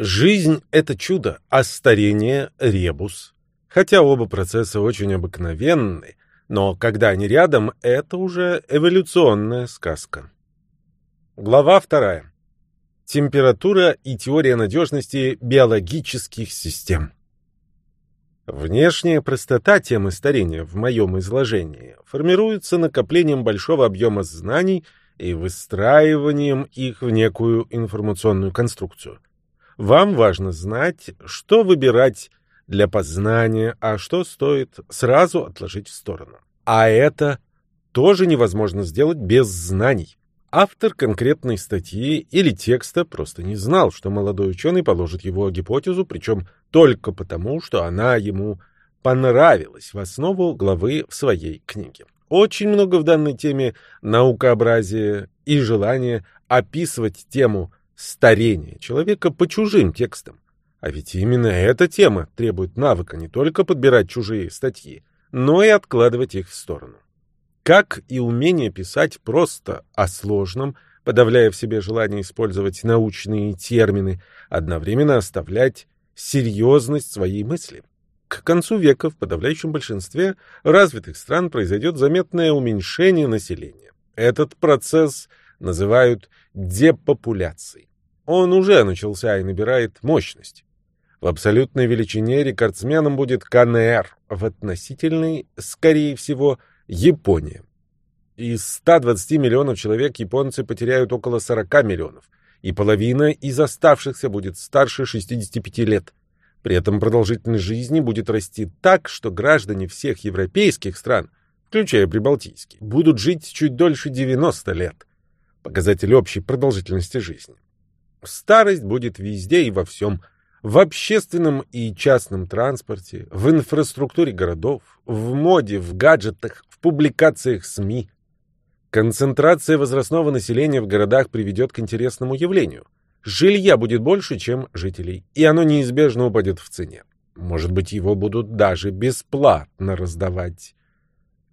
Жизнь — это чудо, а старение — ребус. Хотя оба процесса очень обыкновенны, но когда они рядом, это уже эволюционная сказка. Глава вторая. Температура и теория надежности биологических систем. Внешняя простота темы старения в моем изложении формируется накоплением большого объема знаний и выстраиванием их в некую информационную конструкцию. Вам важно знать, что выбирать для познания, а что стоит сразу отложить в сторону. А это тоже невозможно сделать без знаний. Автор конкретной статьи или текста просто не знал, что молодой ученый положит его гипотезу, причем только потому, что она ему понравилась в основу главы в своей книге. Очень много в данной теме наукообразия и желания описывать тему старения человека по чужим текстам. А ведь именно эта тема требует навыка не только подбирать чужие статьи, но и откладывать их в сторону как и умение писать просто о сложном, подавляя в себе желание использовать научные термины, одновременно оставлять серьезность своей мысли. К концу века в подавляющем большинстве развитых стран произойдет заметное уменьшение населения. Этот процесс называют депопуляцией. Он уже начался и набирает мощность. В абсолютной величине рекордсменом будет КНР, в относительной, скорее всего, Япония. Из 120 миллионов человек японцы потеряют около 40 миллионов, и половина из оставшихся будет старше 65 лет. При этом продолжительность жизни будет расти так, что граждане всех европейских стран, включая прибалтийские, будут жить чуть дольше 90 лет. Показатель общей продолжительности жизни. Старость будет везде и во всем – в общественном и частном транспорте, в инфраструктуре городов, в моде, в гаджетах, в публикациях СМИ. Концентрация возрастного населения в городах приведет к интересному явлению. Жилья будет больше, чем жителей, и оно неизбежно упадет в цене. Может быть, его будут даже бесплатно раздавать.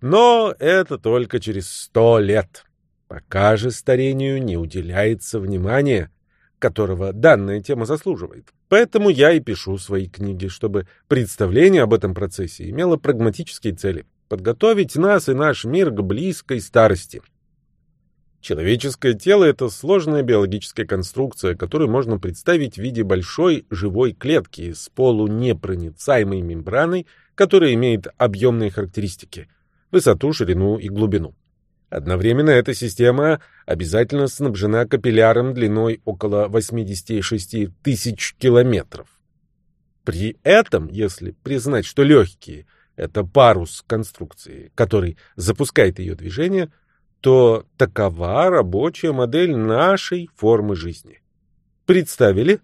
Но это только через сто лет. Пока же старению не уделяется внимания, которого данная тема заслуживает. Поэтому я и пишу свои книги, чтобы представление об этом процессе имело прагматические цели – подготовить нас и наш мир к близкой старости. Человеческое тело – это сложная биологическая конструкция, которую можно представить в виде большой живой клетки с полунепроницаемой мембраной, которая имеет объемные характеристики – высоту, ширину и глубину. Одновременно эта система обязательно снабжена капилляром длиной около 86 тысяч километров. При этом, если признать, что легкие — это парус конструкции, который запускает ее движение, то такова рабочая модель нашей формы жизни. Представили?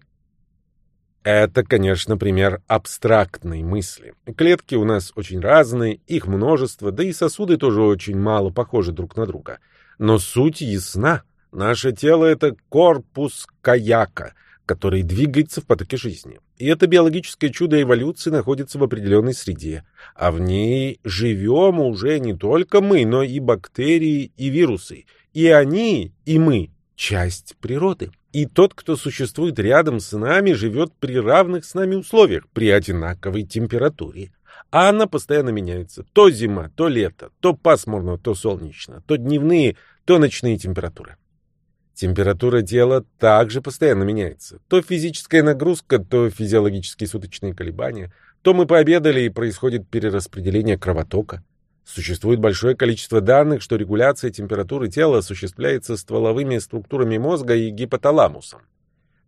Это, конечно, пример абстрактной мысли. Клетки у нас очень разные, их множество, да и сосуды тоже очень мало похожи друг на друга. Но суть ясна. Наше тело — это корпус каяка, который двигается в потоке жизни. И это биологическое чудо эволюции находится в определенной среде. А в ней живем уже не только мы, но и бактерии, и вирусы. И они, и мы — часть природы. И тот, кто существует рядом с нами, живет при равных с нами условиях, при одинаковой температуре. А она постоянно меняется. То зима, то лето, то пасмурно, то солнечно, то дневные, то ночные температуры. Температура тела также постоянно меняется. То физическая нагрузка, то физиологические суточные колебания, то мы пообедали и происходит перераспределение кровотока. Существует большое количество данных, что регуляция температуры тела осуществляется стволовыми структурами мозга и гипоталамусом.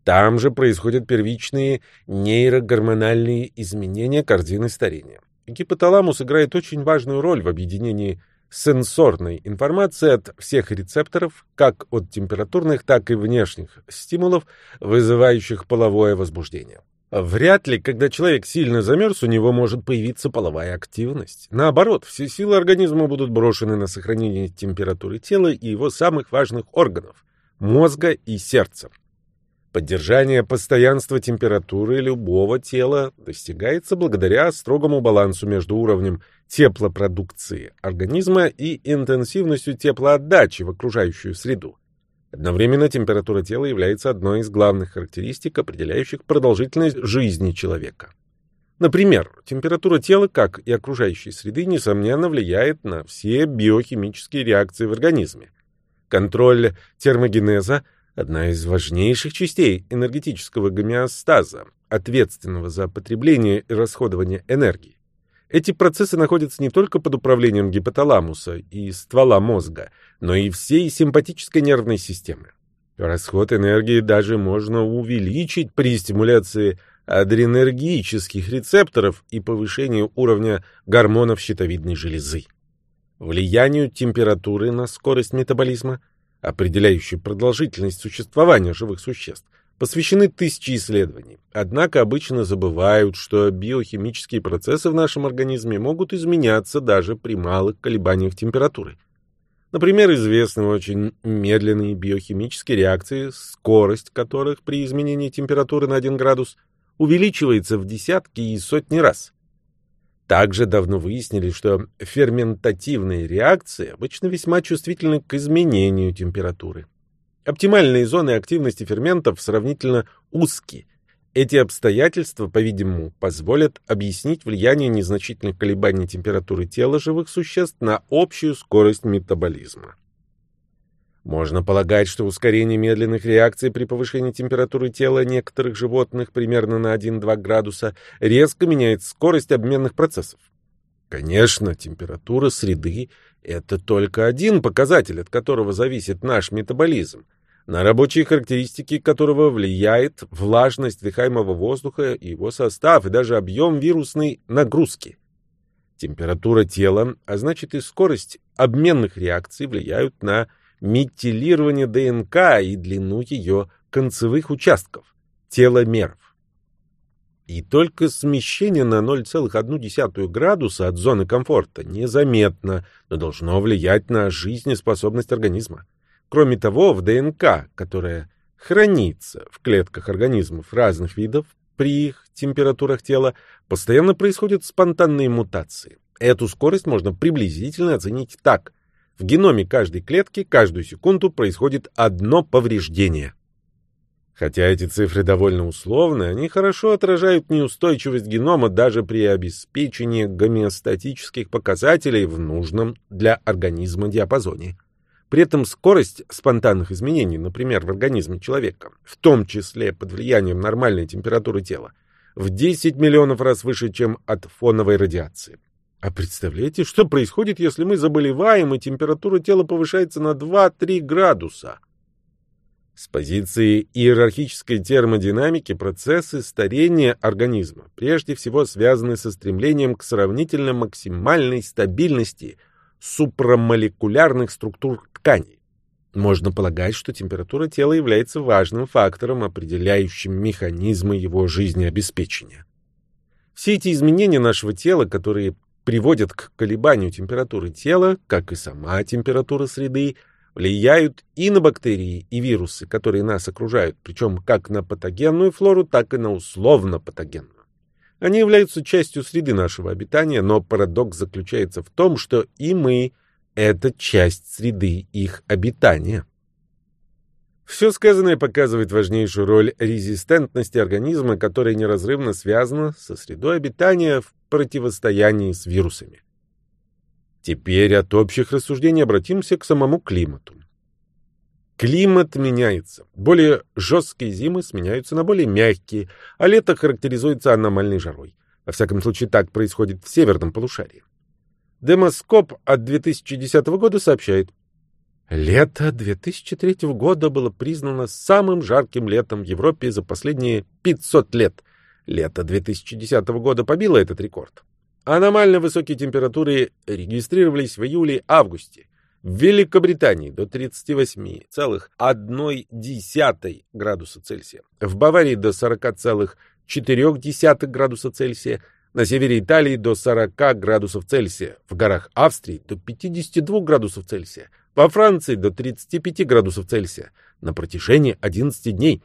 Там же происходят первичные нейрогормональные изменения картины старения. Гипоталамус играет очень важную роль в объединении сенсорной информации от всех рецепторов, как от температурных, так и внешних стимулов, вызывающих половое возбуждение. Вряд ли, когда человек сильно замерз, у него может появиться половая активность. Наоборот, все силы организма будут брошены на сохранение температуры тела и его самых важных органов – мозга и сердца. Поддержание постоянства температуры любого тела достигается благодаря строгому балансу между уровнем теплопродукции организма и интенсивностью теплоотдачи в окружающую среду. Одновременно температура тела является одной из главных характеристик, определяющих продолжительность жизни человека. Например, температура тела, как и окружающей среды, несомненно влияет на все биохимические реакции в организме. Контроль термогенеза – одна из важнейших частей энергетического гомеостаза, ответственного за потребление и расходование энергии. Эти процессы находятся не только под управлением гипоталамуса и ствола мозга, но и всей симпатической нервной системы. Расход энергии даже можно увеличить при стимуляции адренергических рецепторов и повышении уровня гормонов щитовидной железы. Влиянию температуры на скорость метаболизма, определяющей продолжительность существования живых существ, посвящены тысячи исследований. Однако обычно забывают, что биохимические процессы в нашем организме могут изменяться даже при малых колебаниях температуры. Например, известны очень медленные биохимические реакции, скорость которых при изменении температуры на 1 градус увеличивается в десятки и сотни раз. Также давно выяснили, что ферментативные реакции обычно весьма чувствительны к изменению температуры. Оптимальные зоны активности ферментов сравнительно узкие. Эти обстоятельства, по-видимому, позволят объяснить влияние незначительных колебаний температуры тела живых существ на общую скорость метаболизма. Можно полагать, что ускорение медленных реакций при повышении температуры тела некоторых животных примерно на 1-2 градуса резко меняет скорость обменных процессов. Конечно, температура среды – это только один показатель, от которого зависит наш метаболизм, на рабочие характеристики которого влияет влажность дыхаемого воздуха его состав, и даже объем вирусной нагрузки. Температура тела, а значит и скорость обменных реакций влияют на метилирование ДНК и длину ее концевых участков, теломеров. И только смещение на 0,1 градуса от зоны комфорта незаметно, но должно влиять на жизнеспособность организма. Кроме того, в ДНК, которая хранится в клетках организмов разных видов при их температурах тела, постоянно происходят спонтанные мутации. Эту скорость можно приблизительно оценить так. В геноме каждой клетки каждую секунду происходит одно повреждение. Хотя эти цифры довольно условны, они хорошо отражают неустойчивость генома даже при обеспечении гомеостатических показателей в нужном для организма диапазоне. При этом скорость спонтанных изменений, например, в организме человека, в том числе под влиянием нормальной температуры тела, в 10 миллионов раз выше, чем от фоновой радиации. А представляете, что происходит, если мы заболеваем, и температура тела повышается на 2-3 градуса? С позиции иерархической термодинамики процессы старения организма прежде всего связаны со стремлением к сравнительно максимальной стабильности супрамолекулярных структур тканей. Можно полагать, что температура тела является важным фактором, определяющим механизмы его жизнеобеспечения. Все эти изменения нашего тела, которые приводят к колебанию температуры тела, как и сама температура среды, влияют и на бактерии и вирусы, которые нас окружают, причем как на патогенную флору, так и на условно-патогенную. Они являются частью среды нашего обитания, но парадокс заключается в том, что и мы — это часть среды их обитания. Все сказанное показывает важнейшую роль резистентности организма, которая неразрывно связана со средой обитания в противостоянии с вирусами. Теперь от общих рассуждений обратимся к самому климату. Климат меняется. Более жесткие зимы сменяются на более мягкие, а лето характеризуется аномальной жарой. Во всяком случае, так происходит в северном полушарии. Демоскоп от 2010 года сообщает, Лето 2003 года было признано самым жарким летом в Европе за последние 500 лет. Лето 2010 года побило этот рекорд. Аномально высокие температуры регистрировались в июле-августе. В Великобритании до 38,1 градуса Цельсия. В Баварии до 40,4 градуса Цельсия. На севере Италии до 40 градусов Цельсия. В горах Австрии до 52 градусов Цельсия. Во Франции до 35 градусов Цельсия. На протяжении 11 дней.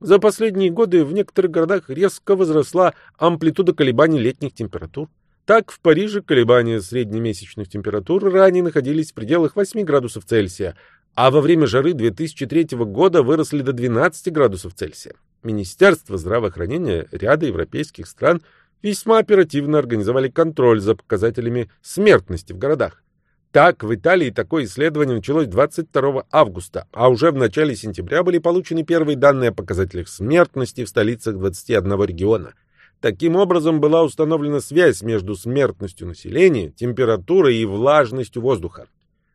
За последние годы в некоторых городах резко возросла амплитуда колебаний летних температур. Так, в Париже колебания среднемесячных температур ранее находились в пределах 8 градусов Цельсия, а во время жары 2003 года выросли до 12 градусов Цельсия. Министерство здравоохранения ряда европейских стран весьма оперативно организовали контроль за показателями смертности в городах. Так, в Италии такое исследование началось 22 августа, а уже в начале сентября были получены первые данные о показателях смертности в столицах 21 региона. Таким образом, была установлена связь между смертностью населения, температурой и влажностью воздуха.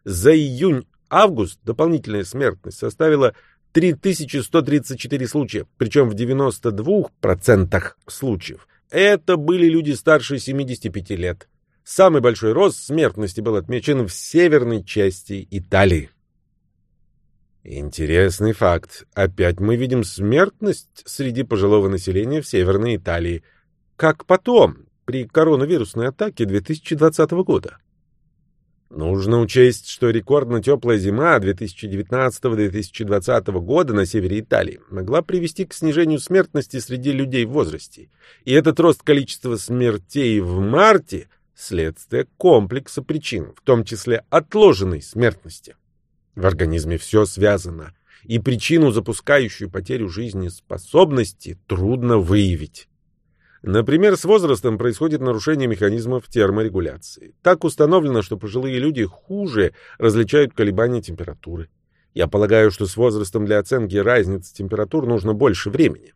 За июнь-август дополнительная смертность составила 3134 случая, причем в 92% случаев. Это были люди старше 75 лет. Самый большой рост смертности был отмечен в северной части Италии. Интересный факт. Опять мы видим смертность среди пожилого населения в Северной Италии. Как потом, при коронавирусной атаке 2020 года. Нужно учесть, что рекордно теплая зима 2019-2020 года на севере Италии могла привести к снижению смертности среди людей в возрасте. И этот рост количества смертей в марте следствие комплекса причин, в том числе отложенной смертности. В организме все связано, и причину, запускающую потерю жизнеспособности, трудно выявить. Например, с возрастом происходит нарушение механизмов терморегуляции. Так установлено, что пожилые люди хуже различают колебания температуры. Я полагаю, что с возрастом для оценки разницы температур нужно больше времени.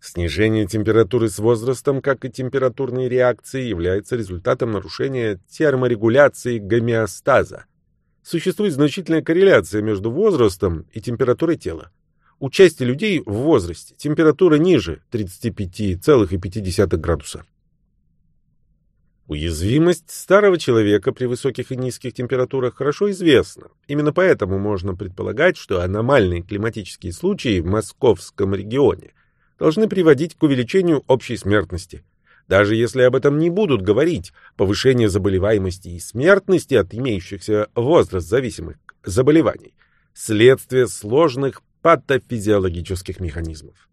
Снижение температуры с возрастом, как и температурные реакции, является результатом нарушения терморегуляции гомеостаза. Существует значительная корреляция между возрастом и температурой тела. У части людей в возрасте температура ниже 35,5 градуса. Уязвимость старого человека при высоких и низких температурах хорошо известна. Именно поэтому можно предполагать, что аномальные климатические случаи в московском регионе должны приводить к увеличению общей смертности. Даже если об этом не будут говорить, повышение заболеваемости и смертности от имеющихся возраст зависимых заболеваний – следствие сложных патофизиологических механизмов.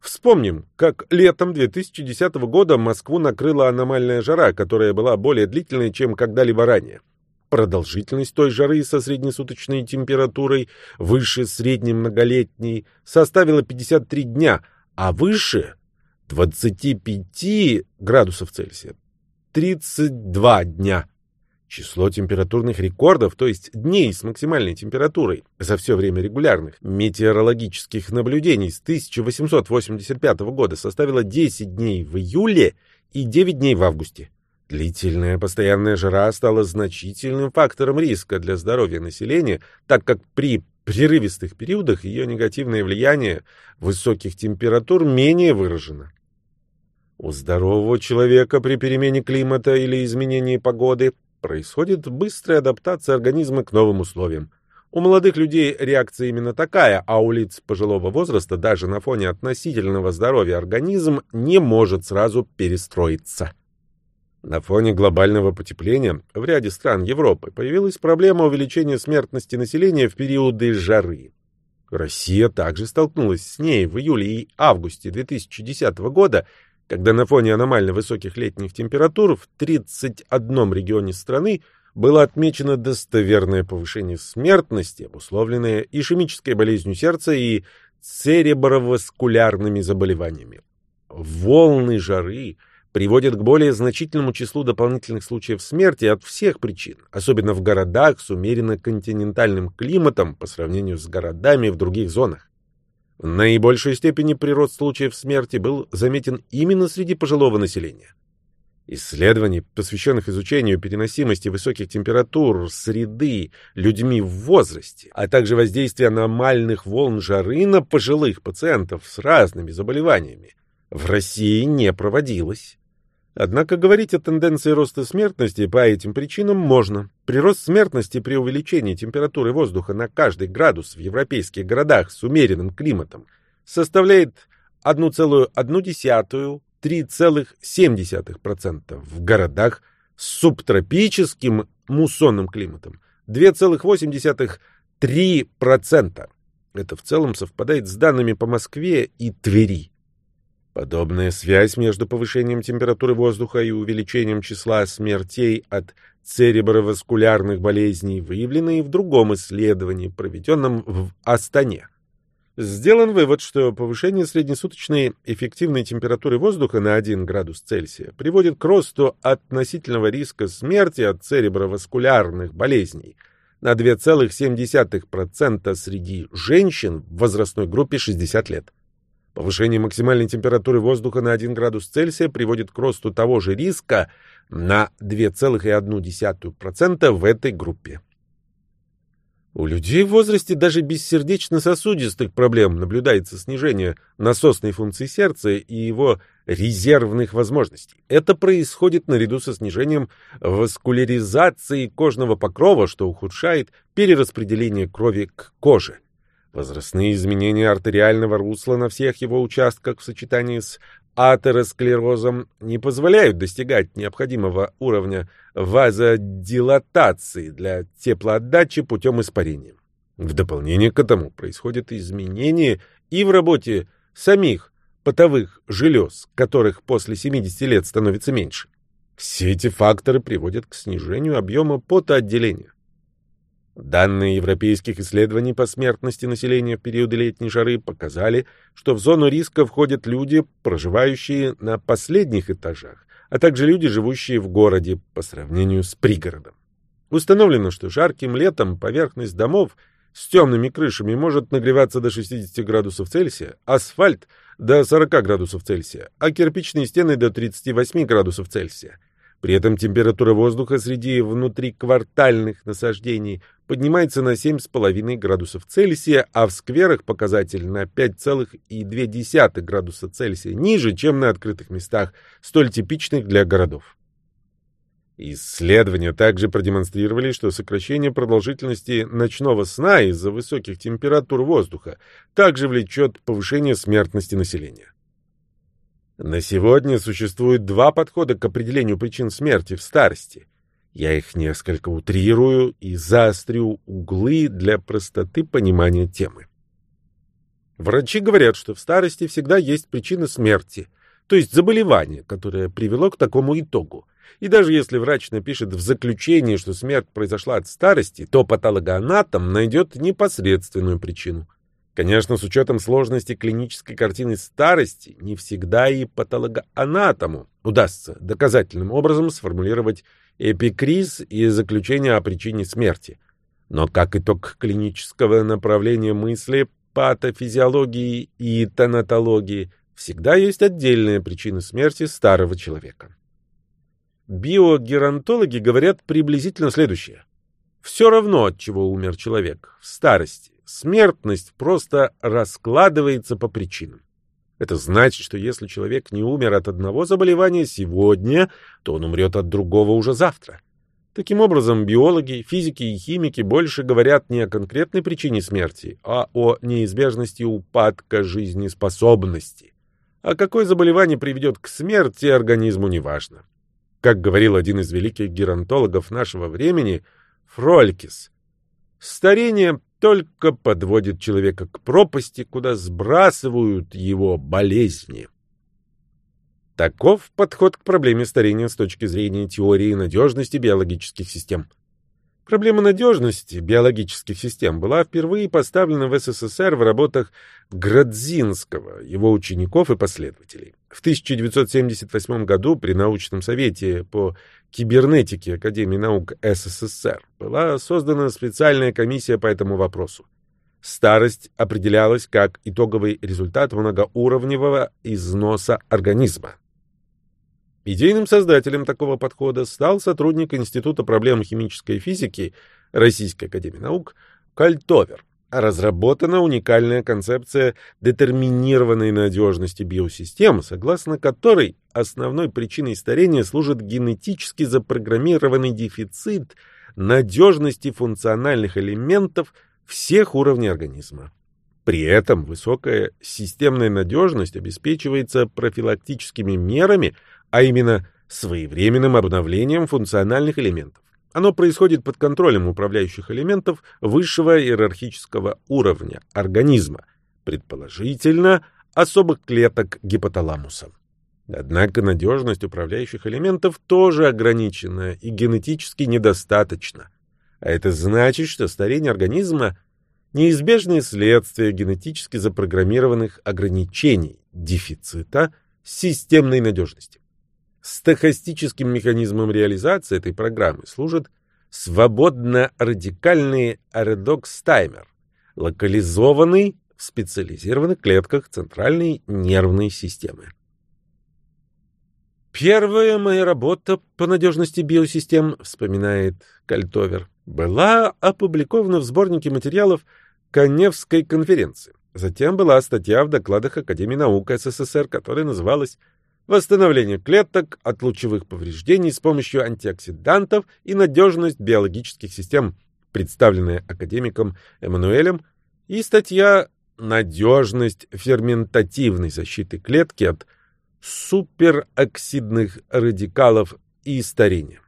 Вспомним, как летом 2010 года Москву накрыла аномальная жара, которая была более длительной, чем когда-либо ранее. Продолжительность той жары со среднесуточной температурой выше средней многолетней составила 53 дня, а выше 25 градусов Цельсия 32 дня. Число температурных рекордов, то есть дней с максимальной температурой за все время регулярных метеорологических наблюдений с 1885 года составило 10 дней в июле и 9 дней в августе. Длительная постоянная жара стала значительным фактором риска для здоровья населения, так как при прерывистых периодах ее негативное влияние высоких температур менее выражено. У здорового человека при перемене климата или изменении погоды происходит быстрая адаптация организма к новым условиям. У молодых людей реакция именно такая, а у лиц пожилого возраста даже на фоне относительного здоровья организм не может сразу перестроиться. На фоне глобального потепления в ряде стран Европы появилась проблема увеличения смертности населения в периоды жары. Россия также столкнулась с ней в июле и августе 2010 года, когда на фоне аномально высоких летних температур в 31 регионе страны было отмечено достоверное повышение смертности, обусловленное ишемической болезнью сердца и цереброваскулярными заболеваниями. Волны жары – приводит к более значительному числу дополнительных случаев смерти от всех причин, особенно в городах с умеренно континентальным климатом по сравнению с городами в других зонах. В наибольшей степени прирост случаев смерти был заметен именно среди пожилого населения. Исследований, посвященных изучению переносимости высоких температур среды людьми в возрасте, а также воздействия аномальных волн жары на пожилых пациентов с разными заболеваниями, в России не проводилось. Однако говорить о тенденции роста смертности по этим причинам можно. Прирост смертности при увеличении температуры воздуха на каждый градус в европейских городах с умеренным климатом составляет 1,1-3,7%, в городах с субтропическим муссонным климатом 2,8-3%. Это в целом совпадает с данными по Москве и Твери. Подобная связь между повышением температуры воздуха и увеличением числа смертей от цереброваскулярных болезней, выявленные в другом исследовании, проведенном в Астане. Сделан вывод, что повышение среднесуточной эффективной температуры воздуха на 1 градус Цельсия приводит к росту относительного риска смерти от цереброваскулярных болезней на 2,7% среди женщин в возрастной группе 60 лет. Повышение максимальной температуры воздуха на 1 градус Цельсия приводит к росту того же риска на 2,1% в этой группе. У людей в возрасте даже без сердечно-сосудистых проблем наблюдается снижение насосной функции сердца и его резервных возможностей. Это происходит наряду со снижением васкуляризации кожного покрова, что ухудшает перераспределение крови к коже. Возрастные изменения артериального русла на всех его участках в сочетании с атеросклерозом не позволяют достигать необходимого уровня вазодилатации для теплоотдачи путем испарения. В дополнение к этому происходят изменения и в работе самих потовых желез, которых после 70 лет становится меньше. Все эти факторы приводят к снижению объема потоотделения. Данные европейских исследований по смертности населения в периоды летней жары показали, что в зону риска входят люди, проживающие на последних этажах, а также люди, живущие в городе по сравнению с пригородом. Установлено, что жарким летом поверхность домов с темными крышами может нагреваться до 60 градусов Цельсия, асфальт – до 40 градусов Цельсия, а кирпичные стены – до 38 градусов Цельсия. При этом температура воздуха среди внутриквартальных насаждений поднимается на 7,5 градусов Цельсия, а в скверах показатель на 5,2 градуса Цельсия ниже, чем на открытых местах, столь типичных для городов. Исследования также продемонстрировали, что сокращение продолжительности ночного сна из-за высоких температур воздуха также влечет повышение смертности населения. На сегодня существует два подхода к определению причин смерти в старости. Я их несколько утрирую и заострю углы для простоты понимания темы. Врачи говорят, что в старости всегда есть причина смерти, то есть заболевание, которое привело к такому итогу. И даже если врач напишет в заключении, что смерть произошла от старости, то патологоанатом найдет непосредственную причину. Конечно, с учетом сложности клинической картины старости, не всегда и патологоанатому удастся доказательным образом сформулировать эпикриз и заключение о причине смерти. Но как итог клинического направления мысли, патофизиологии и тонатологии, всегда есть отдельная причина смерти старого человека. Биогеронтологи говорят приблизительно следующее. Все равно, от чего умер человек, в старости, смертность просто раскладывается по причинам. Это значит, что если человек не умер от одного заболевания сегодня, то он умрет от другого уже завтра. Таким образом, биологи, физики и химики больше говорят не о конкретной причине смерти, а о неизбежности упадка жизнеспособности. А какое заболевание приведет к смерти организму, неважно. Как говорил один из великих геронтологов нашего времени, Фролькис, старение только подводит человека к пропасти, куда сбрасывают его болезни. Таков подход к проблеме старения с точки зрения теории надежности биологических систем. Проблема надежности биологических систем была впервые поставлена в СССР в работах Градзинского, его учеников и последователей. В 1978 году при научном совете по кибернетике Академии наук СССР была создана специальная комиссия по этому вопросу. Старость определялась как итоговый результат многоуровневого износа организма. Идейным создателем такого подхода стал сотрудник Института проблем химической физики Российской академии наук Кальтовер. Разработана уникальная концепция детерминированной надежности биосистем, согласно которой основной причиной старения служит генетически запрограммированный дефицит надежности функциональных элементов всех уровней организма. При этом высокая системная надежность обеспечивается профилактическими мерами, а именно своевременным обновлением функциональных элементов. Оно происходит под контролем управляющих элементов высшего иерархического уровня организма, предположительно особых клеток гипоталамуса. Однако надежность управляющих элементов тоже ограничена и генетически недостаточна. А это значит, что старение организма – неизбежное следствие генетически запрограммированных ограничений, дефицита системной надежности. Стохастическим механизмом реализации этой программы служит свободно-радикальный редокс-таймер, локализованный в специализированных клетках центральной нервной системы. Первая моя работа по надежности биосистем, вспоминает Кальтовер, была опубликована в сборнике материалов Коневской конференции. Затем была статья в докладах Академии наук СССР, которая называлась «Восстановление клеток от лучевых повреждений с помощью антиоксидантов и надежность биологических систем», представленная академиком Эммануэлем, и статья «Надежность ферментативной защиты клетки от супероксидных радикалов и старения.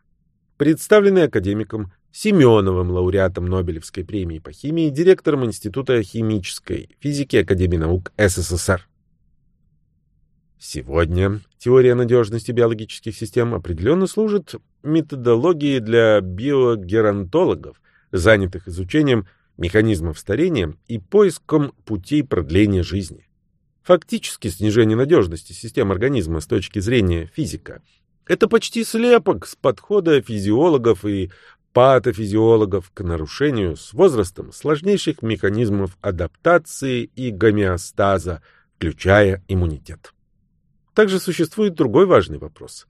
Представленный академиком Семеновым, лауреатом Нобелевской премии по химии, директором Института химической физики Академии наук СССР. Сегодня теория надежности биологических систем определенно служит методологией для биогеронтологов, занятых изучением механизмов старения и поиском путей продления жизни. Фактически снижение надежности систем организма с точки зрения физика – это почти слепок с подхода физиологов и патофизиологов к нарушению с возрастом сложнейших механизмов адаптации и гомеостаза, включая иммунитет. Также существует другой важный вопрос.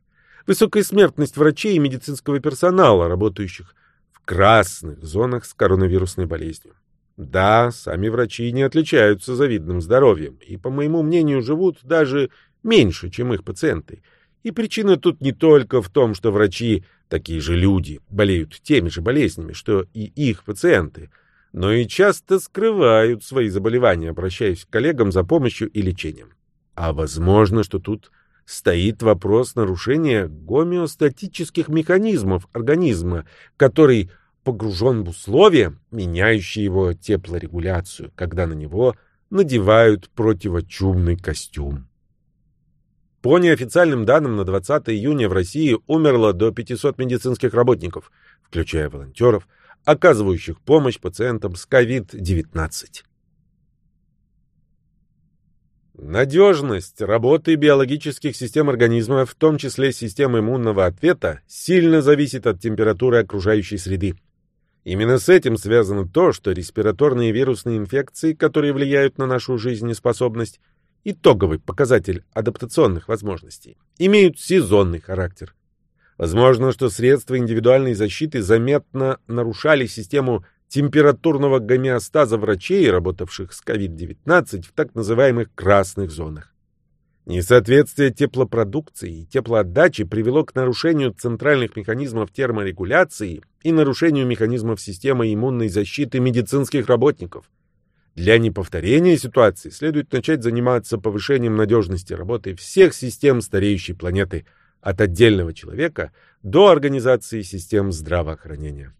Высокая смертность врачей и медицинского персонала, работающих в красных зонах с коронавирусной болезнью. Да, сами врачи не отличаются завидным здоровьем и, по моему мнению, живут даже меньше, чем их пациенты. И причина тут не только в том, что врачи, такие же люди, болеют теми же болезнями, что и их пациенты, но и часто скрывают свои заболевания, обращаясь к коллегам за помощью и лечением. А возможно, что тут стоит вопрос нарушения гомеостатических механизмов организма, который погружен в условия, меняющие его теплорегуляцию, когда на него надевают противочумный костюм. По неофициальным данным, на 20 июня в России умерло до 500 медицинских работников, включая волонтеров, оказывающих помощь пациентам с COVID-19. Надежность работы биологических систем организма, в том числе системы иммунного ответа, сильно зависит от температуры окружающей среды. Именно с этим связано то, что респираторные вирусные инфекции, которые влияют на нашу жизнеспособность, итоговый показатель адаптационных возможностей, имеют сезонный характер. Возможно, что средства индивидуальной защиты заметно нарушали систему температурного гомеостаза врачей, работавших с COVID-19 в так называемых красных зонах. Несоответствие теплопродукции и теплоотдачи привело к нарушению центральных механизмов терморегуляции и нарушению механизмов системы иммунной защиты медицинских работников. Для неповторения ситуации следует начать заниматься повышением надежности работы всех систем стареющей планеты, от отдельного человека до организации систем здравоохранения.